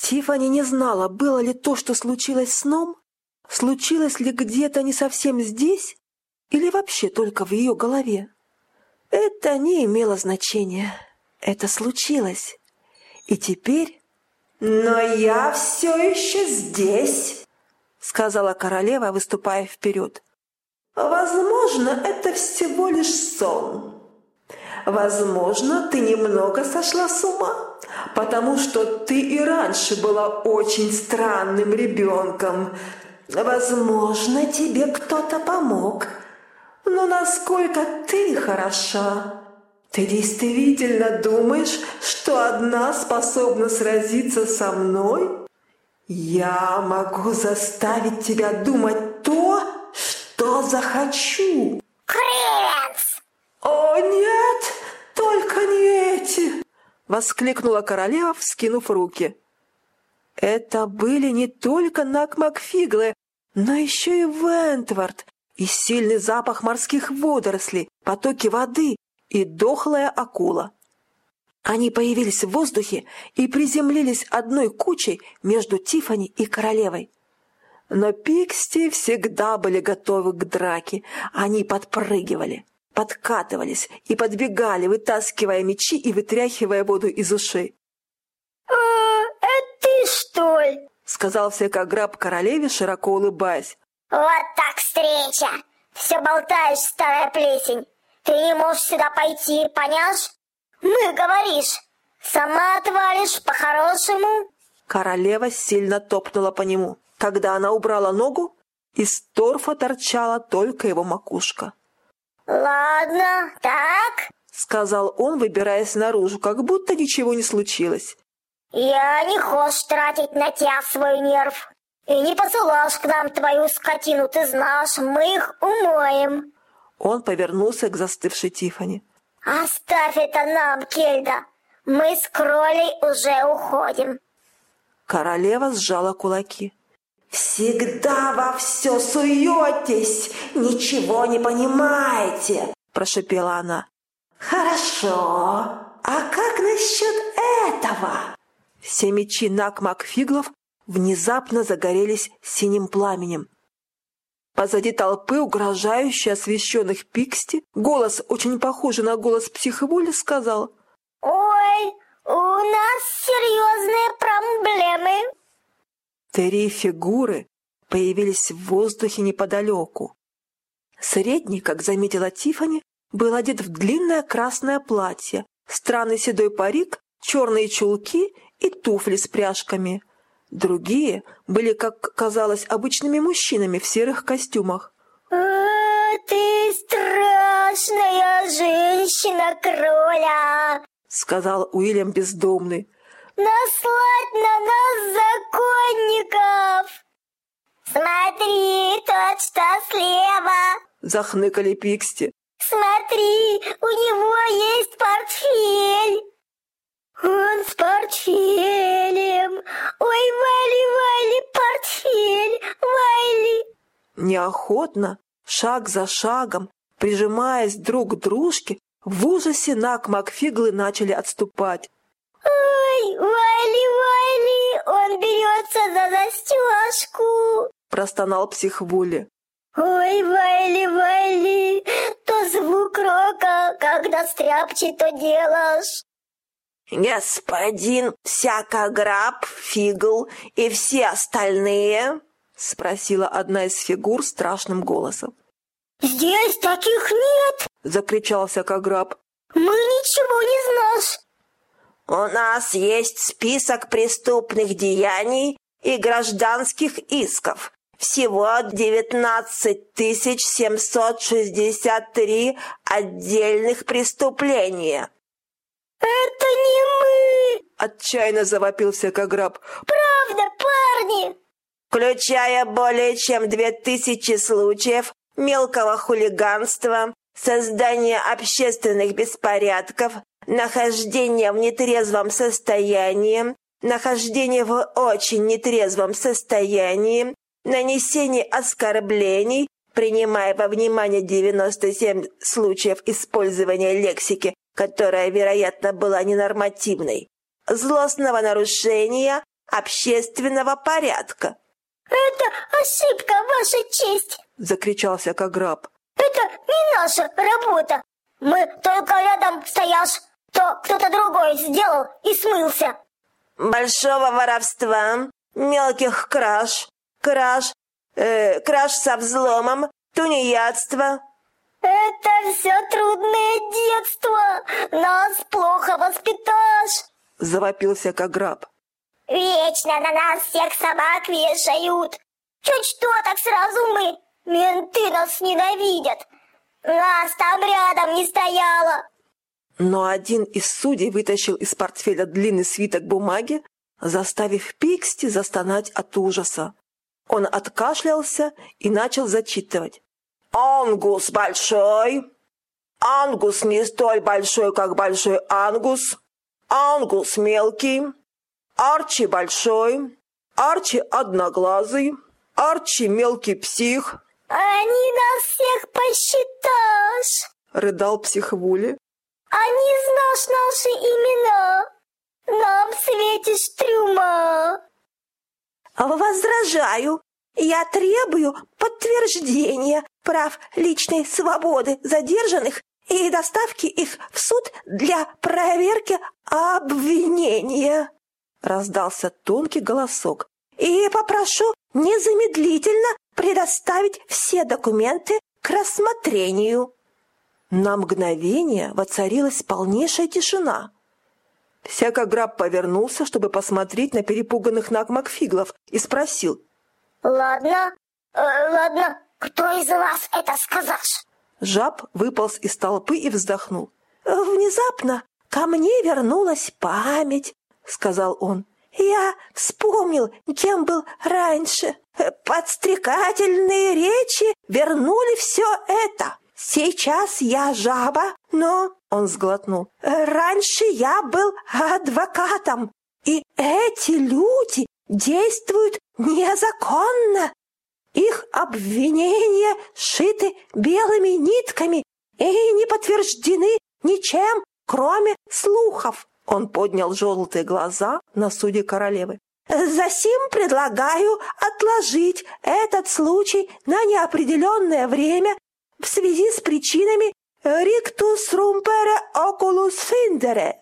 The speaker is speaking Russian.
Тифани не знала, было ли то, что случилось сном, случилось ли где-то не совсем здесь или вообще только в ее голове. Это не имело значения. Это случилось. И теперь... «Но я все еще здесь», — сказала королева, выступая вперед. «Возможно, это всего лишь сон. Возможно, ты немного сошла с ума, потому что ты и раньше была очень странным ребенком. Возможно, тебе кто-то помог. Но насколько ты хороша, ты действительно думаешь, что одна способна сразиться со мной? Я могу заставить тебя думать то, что захочу. Кренц! О, нет, только не эти! Воскликнула королева, вскинув руки. Это были не только Накмакфиглы, но еще и Вентвард, и сильный запах морских водорослей, потоки воды и дохлая акула. Они появились в воздухе и приземлились одной кучей между Тифани и королевой. Но Пиксти всегда были готовы к драке. Они подпрыгивали, подкатывались и подбегали, вытаскивая мечи и вытряхивая воду из ушей. «А, это ты, что ли?» — сказал всякограб королеве, широко улыбаясь. «Вот так встреча! Все болтаешь, старая плесень! Ты не можешь сюда пойти, поняшь? Мы, говоришь, сама отвалишь по-хорошему. Королева сильно топнула по нему. Когда она убрала ногу, из торфа торчала только его макушка. «Ладно, так?» — сказал он, выбираясь наружу, как будто ничего не случилось. «Я не хочешь тратить на тебя свой нерв. И не посылаешь к нам твою скотину, ты знаешь, мы их умоем». Он повернулся к застывшей Тифани. «Оставь это нам, Кельда! Мы с Кролей уже уходим!» Королева сжала кулаки. «Всегда во все суетесь, ничего не понимаете!» – прошепела она. «Хорошо, а как насчет этого?» Все мечи Накмакфиглов внезапно загорелись синим пламенем. Позади толпы, угрожающей освещенных Пиксти, голос, очень похожий на голос психоволи, сказал «Ой, у нас серьезные проблемы!» Три фигуры появились в воздухе неподалеку. Средний, как заметила Тифани, был одет в длинное красное платье, странный седой парик, черные чулки и туфли с пряжками – Другие были, как казалось, обычными мужчинами в серых костюмах. «А, ты страшная женщина-кроля!» — сказал Уильям бездомный. «Наслать на нас законников!» «Смотри, тот, что слева!» — захныкали Пиксти. «Смотри, у него есть портфель!» «Он с портфелем! Ой, Вайли, Вайли, портфель! Вайли!» Неохотно, шаг за шагом, прижимаясь друг к дружке, в ужасе Нак Макфиглы начали отступать. «Ой, Вайли, Вайли, он берется за застежку!» простонал психвули. «Ой, Вайли, Вайли, то звук рока, когда стряпчий-то делаешь!» «Господин Всякограб, Фигл и все остальные?» — спросила одна из фигур страшным голосом. «Здесь таких нет!» — закричал Всякограб. «Мы ничего не знаешь!» «У нас есть список преступных деяний и гражданских исков. Всего 19 763 отдельных преступления». «Это не мы!» — отчаянно завопил всякограб. «Правда, парни!» «Включая более чем две тысячи случаев мелкого хулиганства, создания общественных беспорядков, нахождение в нетрезвом состоянии, нахождение в очень нетрезвом состоянии, нанесение оскорблений, принимая во внимание 97 случаев использования лексики которая, вероятно, была ненормативной, злостного нарушения, общественного порядка. «Это ошибка, Ваша честь!» — закричал Всякограб. «Это не наша работа! Мы только рядом стояшь, то кто-то другой сделал и смылся!» «Большого воровства, мелких краж, краж, э, краж со взломом, тунеядства». «Это все трудное детство! Нас плохо воспиташь!» — завопил Всякограб. Вечно на нас всех собак вешают. Чуть что, так сразу мы. Менты нас ненавидят. Нас там рядом не стояло. Но один из судей вытащил из портфеля длинный свиток бумаги, заставив Пиксти застонать от ужаса. Он откашлялся и начал зачитывать. «Ангус большой, ангус не столь большой, как большой ангус, ангус мелкий, Арчи большой, Арчи одноглазый, Арчи мелкий псих. Они нас всех посчитаешь, рыдал псих Вули. Они знаешь наши имена. Нам светишь трюма. Возражаю. Я требую подтверждения прав личной свободы задержанных и доставки их в суд для проверки обвинения. Раздался тонкий голосок. «И попрошу незамедлительно предоставить все документы к рассмотрению». На мгновение воцарилась полнейшая тишина. Всякограб повернулся, чтобы посмотреть на перепуганных Накмакфиглов, и спросил. «Ладно, э, ладно, кто из вас это сказашь?» Жаб выполз из толпы и вздохнул. «Внезапно ко мне вернулась память сказал он. «Я вспомнил, кем был раньше. Подстрекательные речи вернули все это. Сейчас я жаба, но...» Он сглотнул. «Раньше я был адвокатом, и эти люди действуют незаконно. Их обвинения шиты белыми нитками и не подтверждены ничем, кроме слухов. Он поднял желтые глаза на судьи королевы. «Засим предлагаю отложить этот случай на неопределенное время в связи с причинами «Rictus rumpere oculus findere».